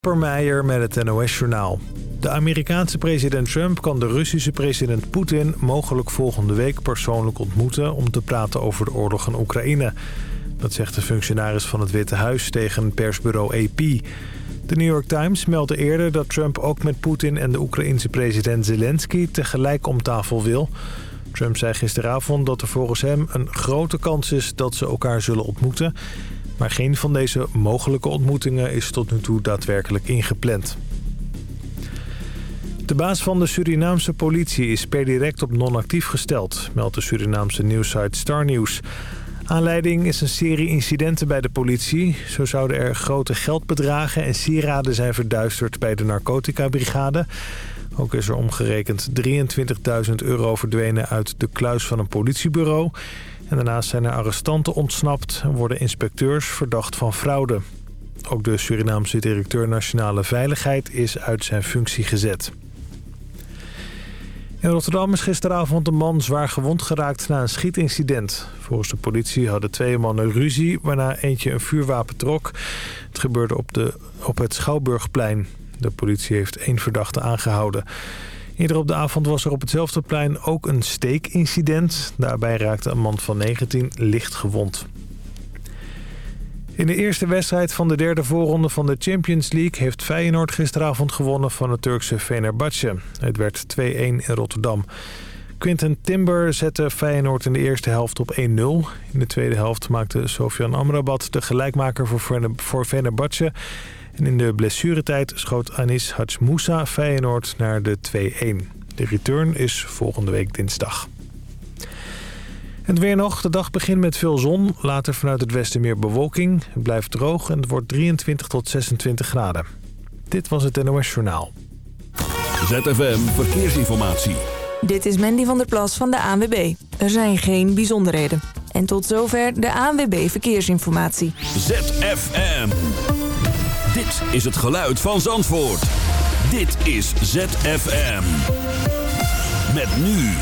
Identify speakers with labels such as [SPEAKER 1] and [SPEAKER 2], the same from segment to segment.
[SPEAKER 1] Meijer met het NOS-journaal. De Amerikaanse president Trump kan de Russische president Poetin mogelijk volgende week persoonlijk ontmoeten om te praten over de oorlog in Oekraïne. Dat zegt de functionaris van het Witte Huis tegen persbureau AP. De New York Times meldde eerder dat Trump ook met Poetin en de Oekraïense president Zelensky tegelijk om tafel wil. Trump zei gisteravond dat er volgens hem een grote kans is dat ze elkaar zullen ontmoeten... Maar geen van deze mogelijke ontmoetingen is tot nu toe daadwerkelijk ingepland. De baas van de Surinaamse politie is per direct op non-actief gesteld, meldt de Surinaamse nieuwssite Star News. Aanleiding is een serie incidenten bij de politie. Zo zouden er grote geldbedragen en sieraden zijn verduisterd bij de narcotica-brigade. Ook is er omgerekend 23.000 euro verdwenen uit de kluis van een politiebureau. En daarnaast zijn er arrestanten ontsnapt en worden inspecteurs verdacht van fraude. Ook de Surinaamse directeur Nationale Veiligheid is uit zijn functie gezet. In Rotterdam is gisteravond een man zwaar gewond geraakt na een schietincident. Volgens de politie hadden twee mannen ruzie, waarna eentje een vuurwapen trok. Het gebeurde op, de, op het Schouwburgplein. De politie heeft één verdachte aangehouden. Eerder op de avond was er op hetzelfde plein ook een steekincident. Daarbij raakte een man van 19 licht gewond. In de eerste wedstrijd van de derde voorronde van de Champions League... heeft Feyenoord gisteravond gewonnen van het Turkse Fenerbahce. Het werd 2-1 in Rotterdam. Quinten Timber zette Feyenoord in de eerste helft op 1-0. In de tweede helft maakte Sofian Amrabat de gelijkmaker voor Fenerbahce... En in de blessuretijd schoot Anis Hatsmoussa Feyenoord naar de 2-1. De return is volgende week dinsdag. Het weer nog. De dag begint met veel zon. Later vanuit het westen meer bewolking. Het blijft droog en het wordt 23 tot 26 graden. Dit was het NOS Journaal.
[SPEAKER 2] ZFM Verkeersinformatie.
[SPEAKER 3] Dit is Mandy van der Plas van de ANWB. Er zijn geen bijzonderheden. En tot zover de ANWB Verkeersinformatie.
[SPEAKER 2] ZFM. Dit is het geluid van Zandvoort. Dit is ZFM. Met nu.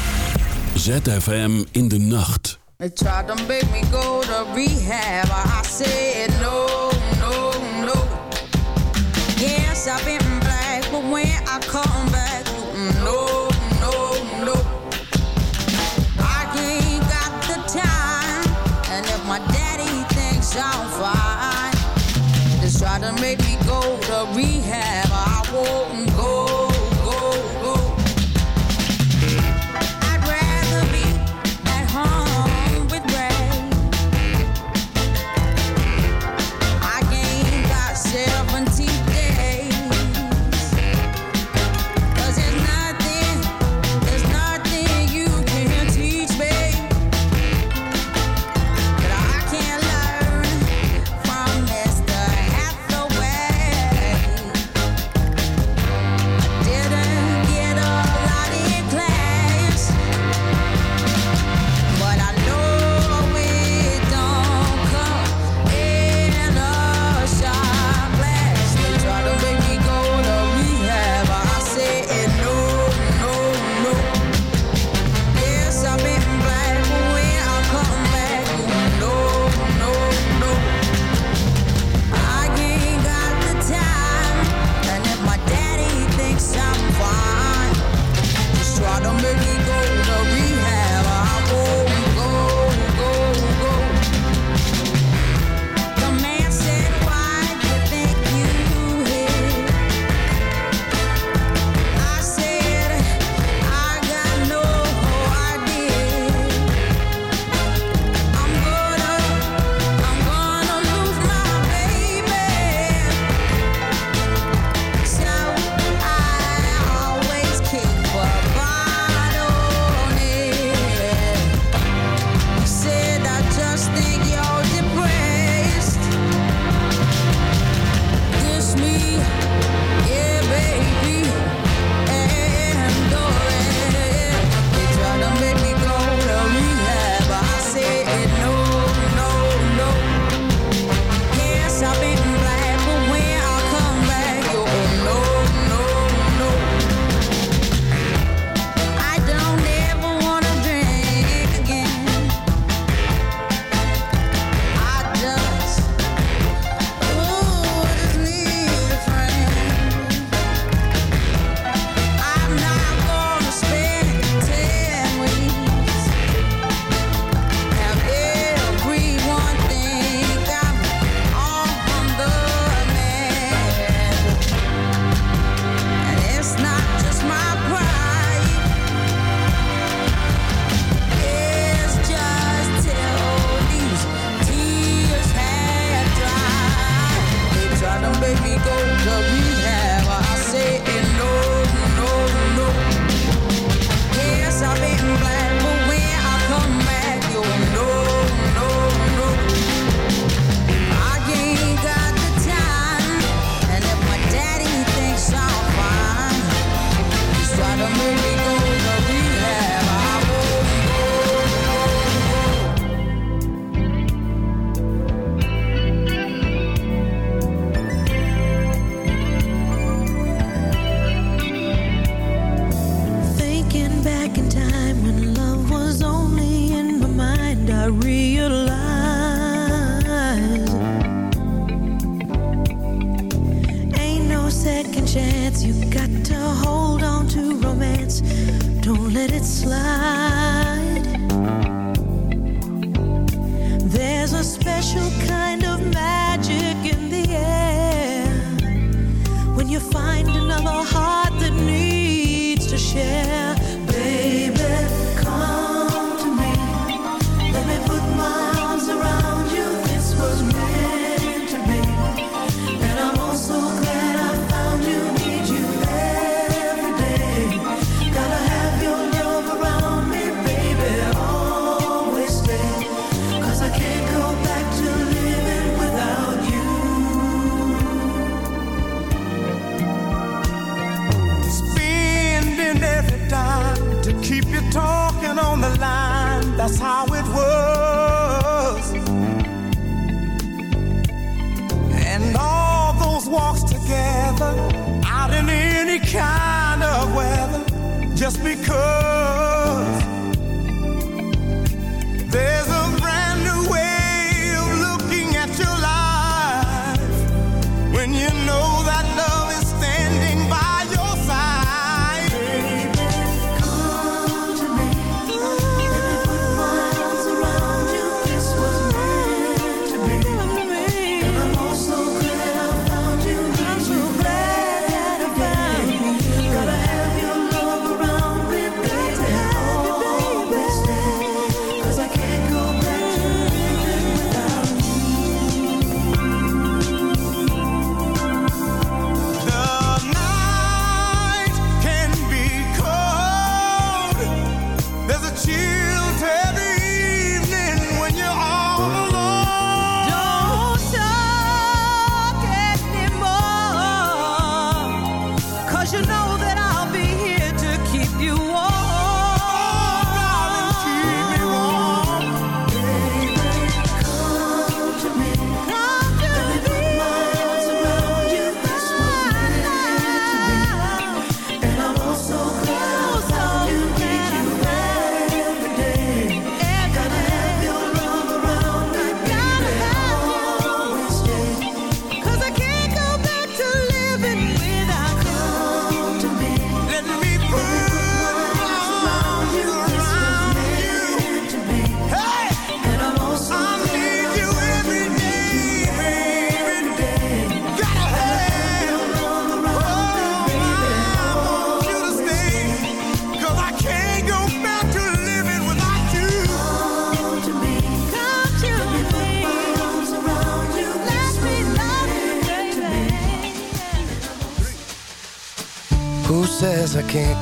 [SPEAKER 2] ZFM in de nacht.
[SPEAKER 4] They tried to make me go to rehab. No, no, no. Yes, I've been black, but when I come back, no. Rehab. I won't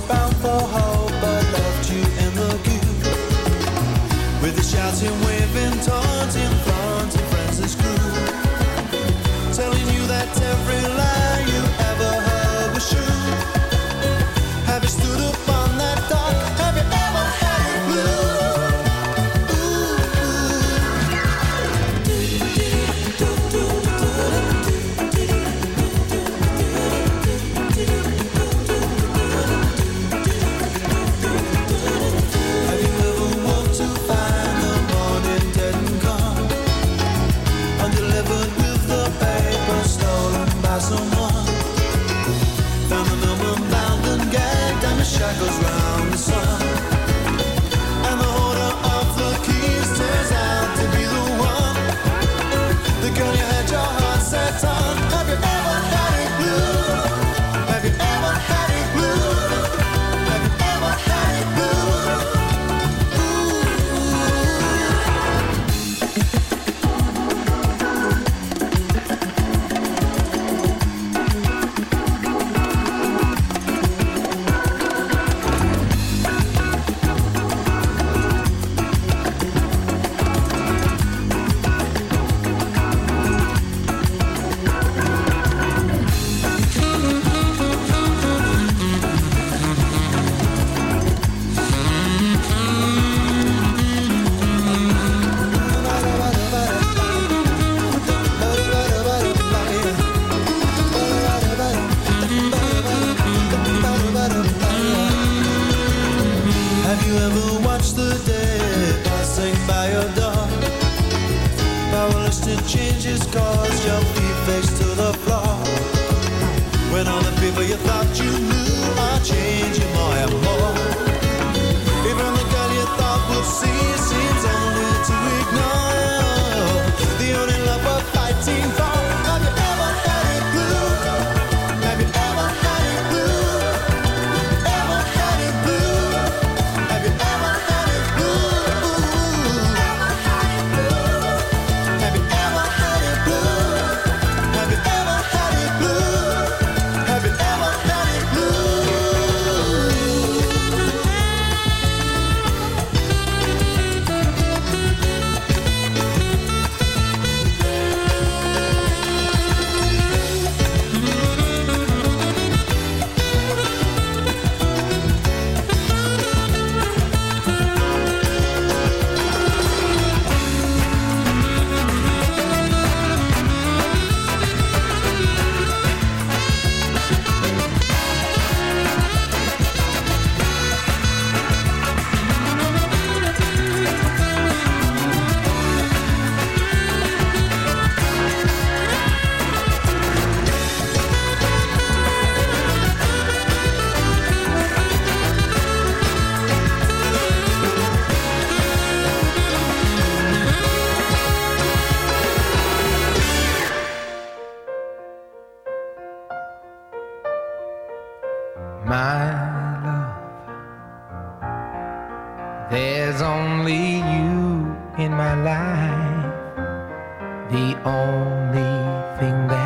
[SPEAKER 5] bound for
[SPEAKER 6] home. There's only you in my life, the only thing
[SPEAKER 7] that.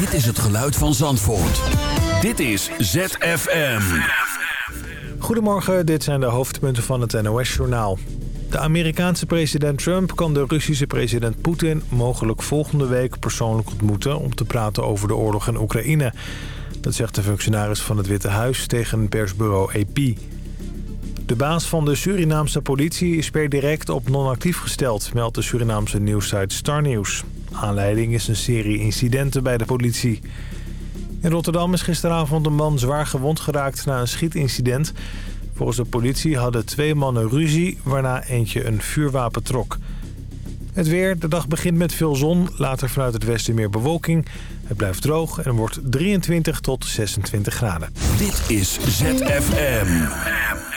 [SPEAKER 2] Dit is het geluid van Zandvoort. Dit is ZFM.
[SPEAKER 1] Goedemorgen, dit zijn de hoofdpunten van het NOS-journaal. De Amerikaanse president Trump kan de Russische president Poetin... mogelijk volgende week persoonlijk ontmoeten... om te praten over de oorlog in Oekraïne. Dat zegt de functionaris van het Witte Huis tegen persbureau AP. De baas van de Surinaamse politie is per direct op non-actief gesteld... meldt de Surinaamse nieuwssite Star News. Aanleiding is een serie incidenten bij de politie. In Rotterdam is gisteravond een man zwaar gewond geraakt na een schietincident. Volgens de politie hadden twee mannen ruzie, waarna eentje een vuurwapen trok. Het weer, de dag begint met veel zon, later vanuit het westen meer bewolking. Het blijft droog en wordt 23 tot 26 graden.
[SPEAKER 2] Dit is ZFM.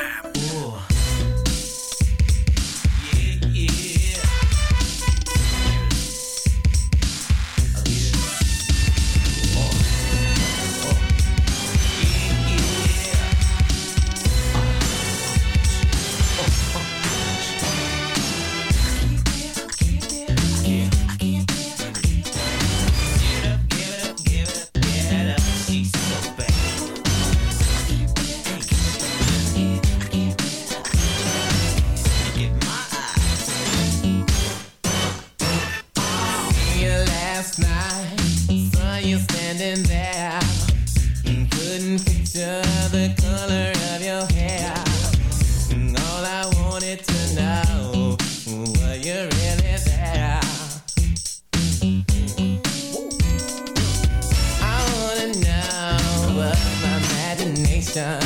[SPEAKER 8] Imagination.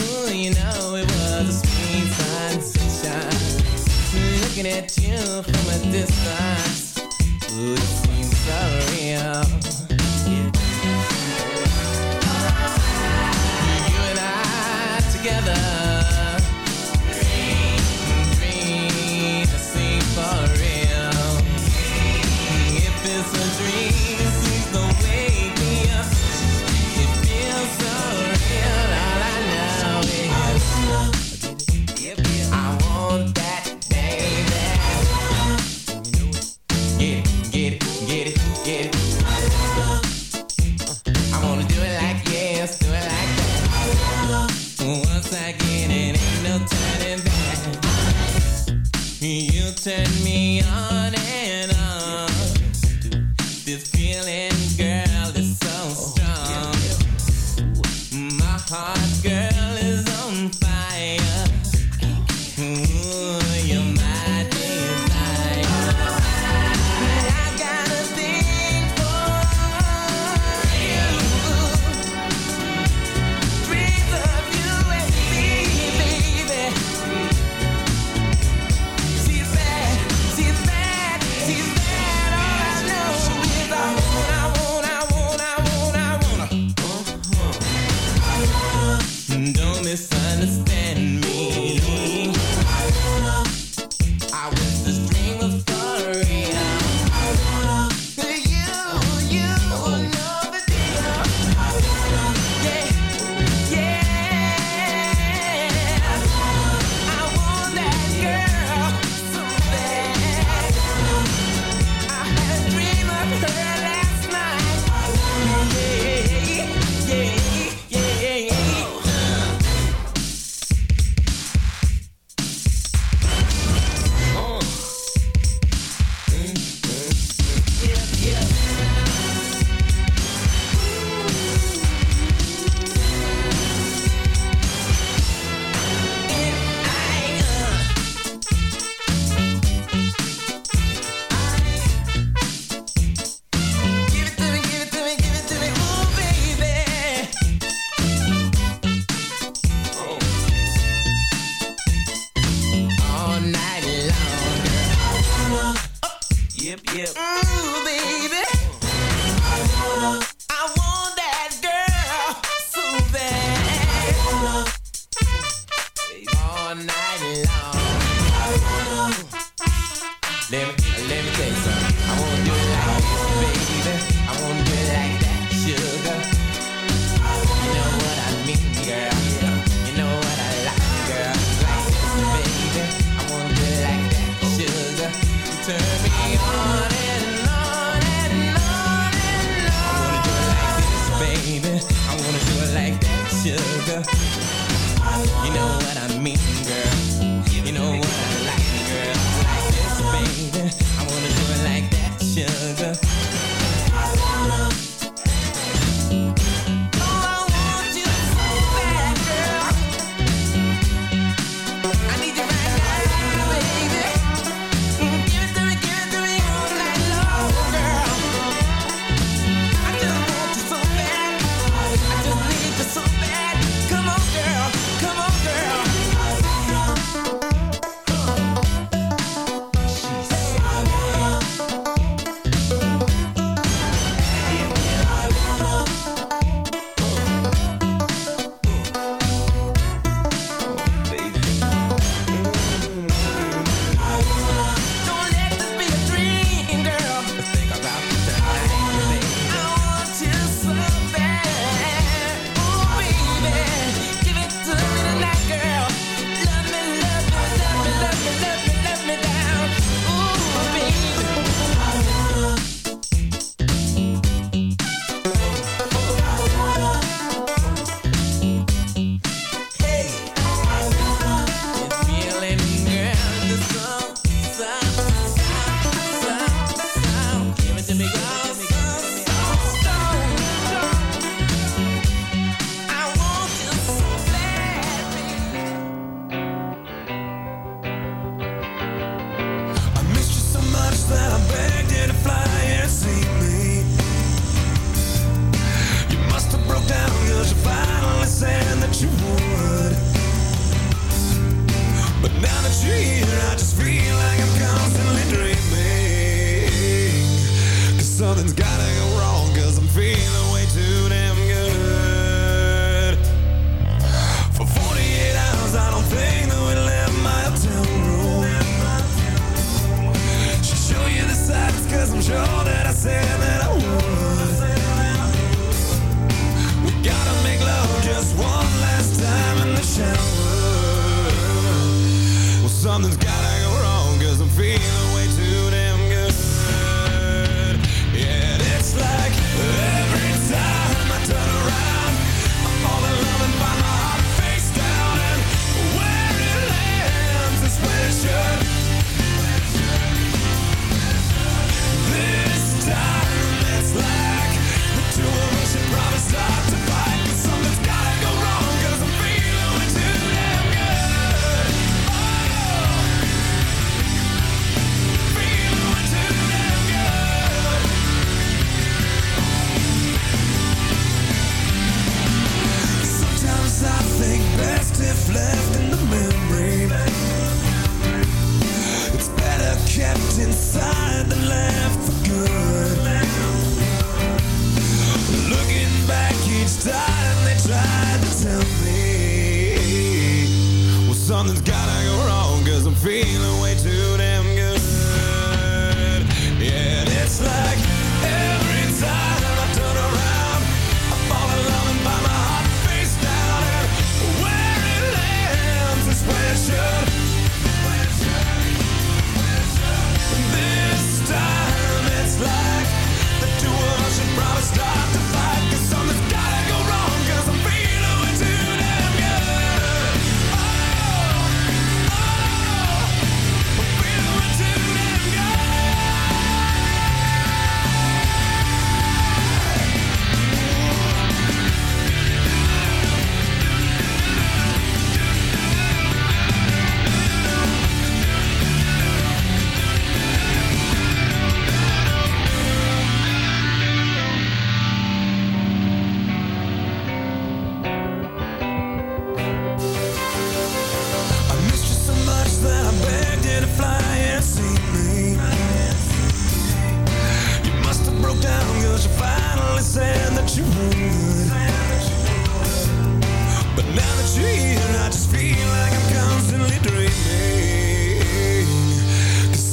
[SPEAKER 8] Ooh, you know it was a sweet sensation. Looking at you from a distance. Ooh, it seems so real. You and I together.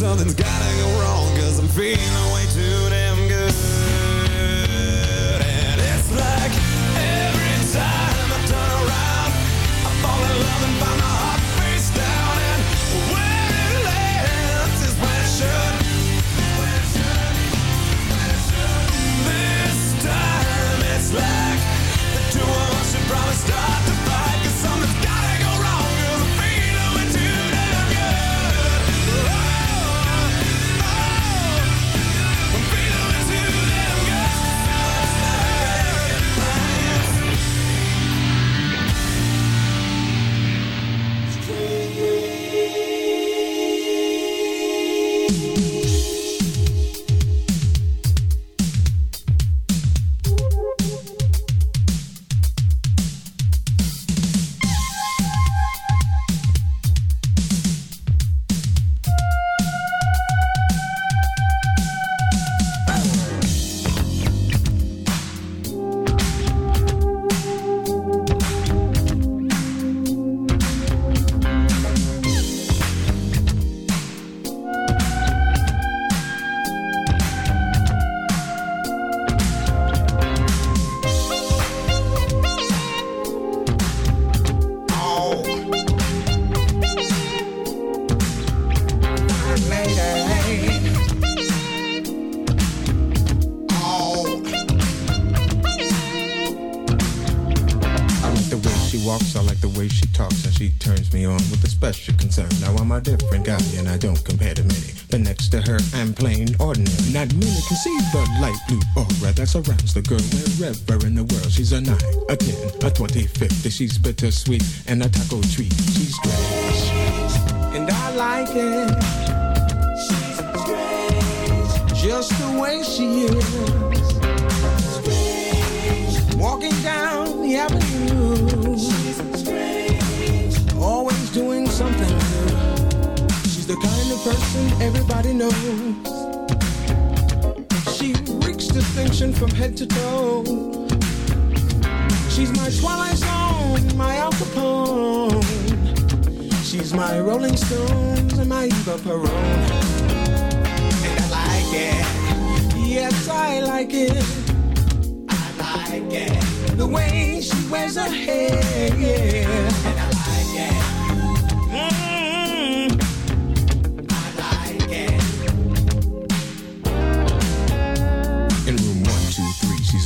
[SPEAKER 5] something's gotta go wrong, cause I'm feeling the way
[SPEAKER 9] she talks, and she turns me on with a special concern. Now I'm a different guy, and I don't compare to many. But next to her, I'm plain ordinary. Not many can see the light blue aura that surrounds the girl wherever in the world. She's a nine, a ten, a twenty, fifty. She's bittersweet and a taco treat. She's strange, and I like it. She's strange, just the way she is. Walking down the avenue. The kind of person everybody knows. She reeks distinction from head to toe. She's my Twilight Zone, my Al Capone. She's my Rolling Stones and my Eva Peron. And I like it. Yes, I like it I like it. The way she wears her hair, yeah. And I like it. Mm.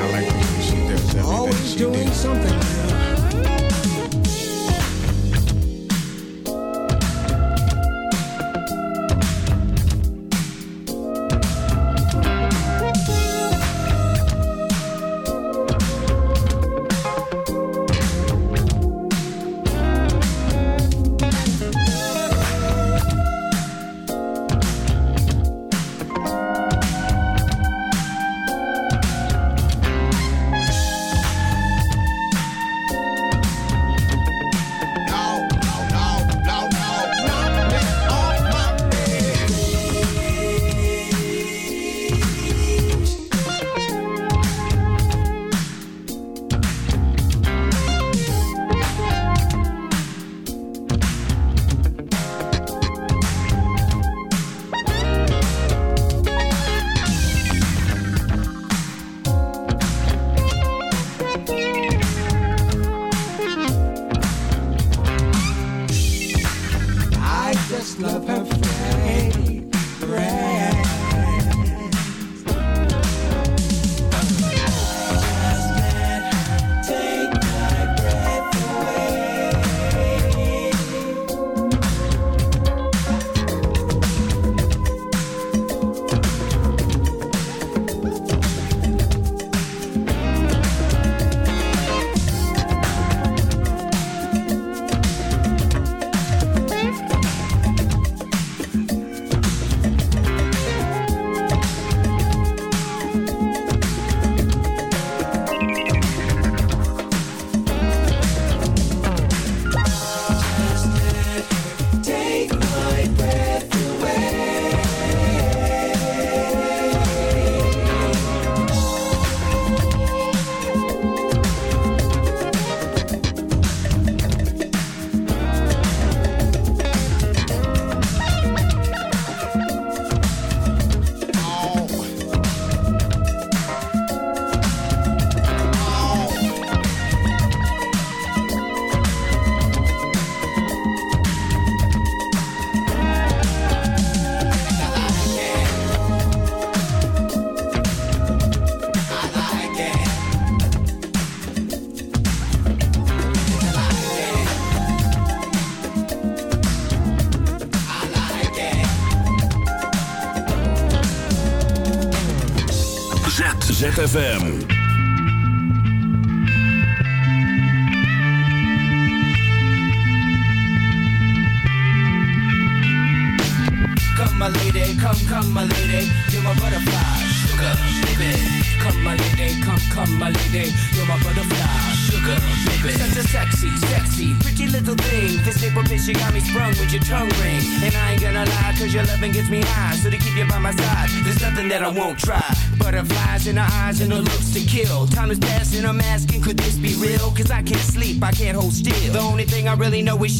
[SPEAKER 9] I like the way she does everything Always
[SPEAKER 5] she
[SPEAKER 9] doing
[SPEAKER 5] did.
[SPEAKER 9] something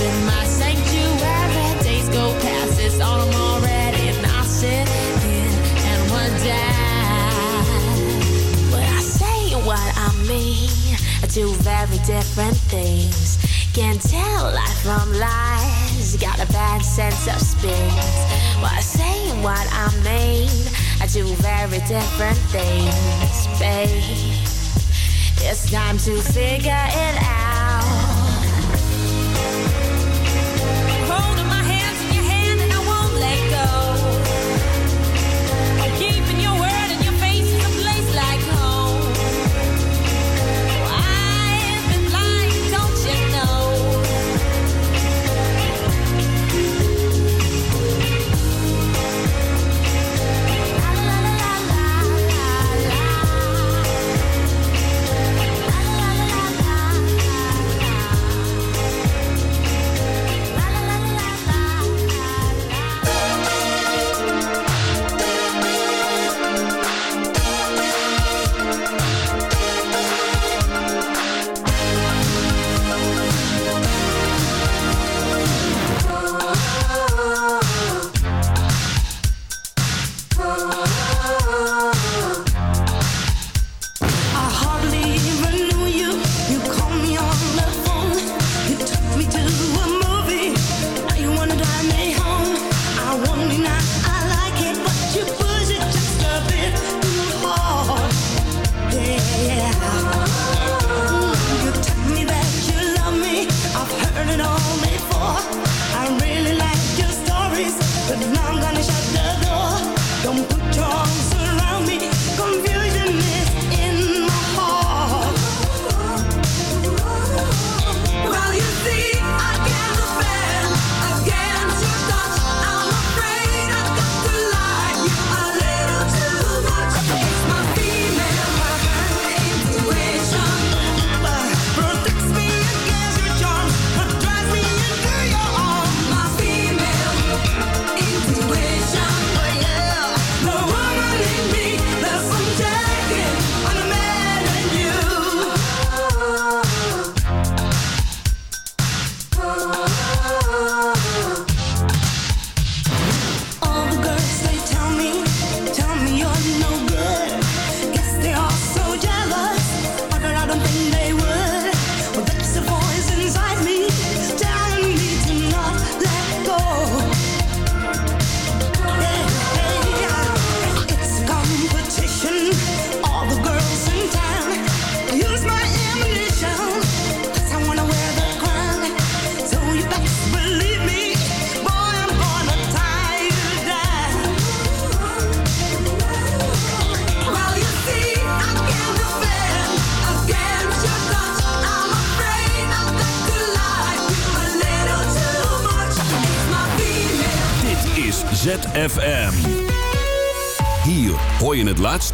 [SPEAKER 10] in my sanctuary. Days go past, it's already, and I sit and wonder. But I say what I
[SPEAKER 11] mean, very different things. Can't tell life from lies, got a bad sense of spins. But I say what I mean, do very different things, babe. It's time to figure it out.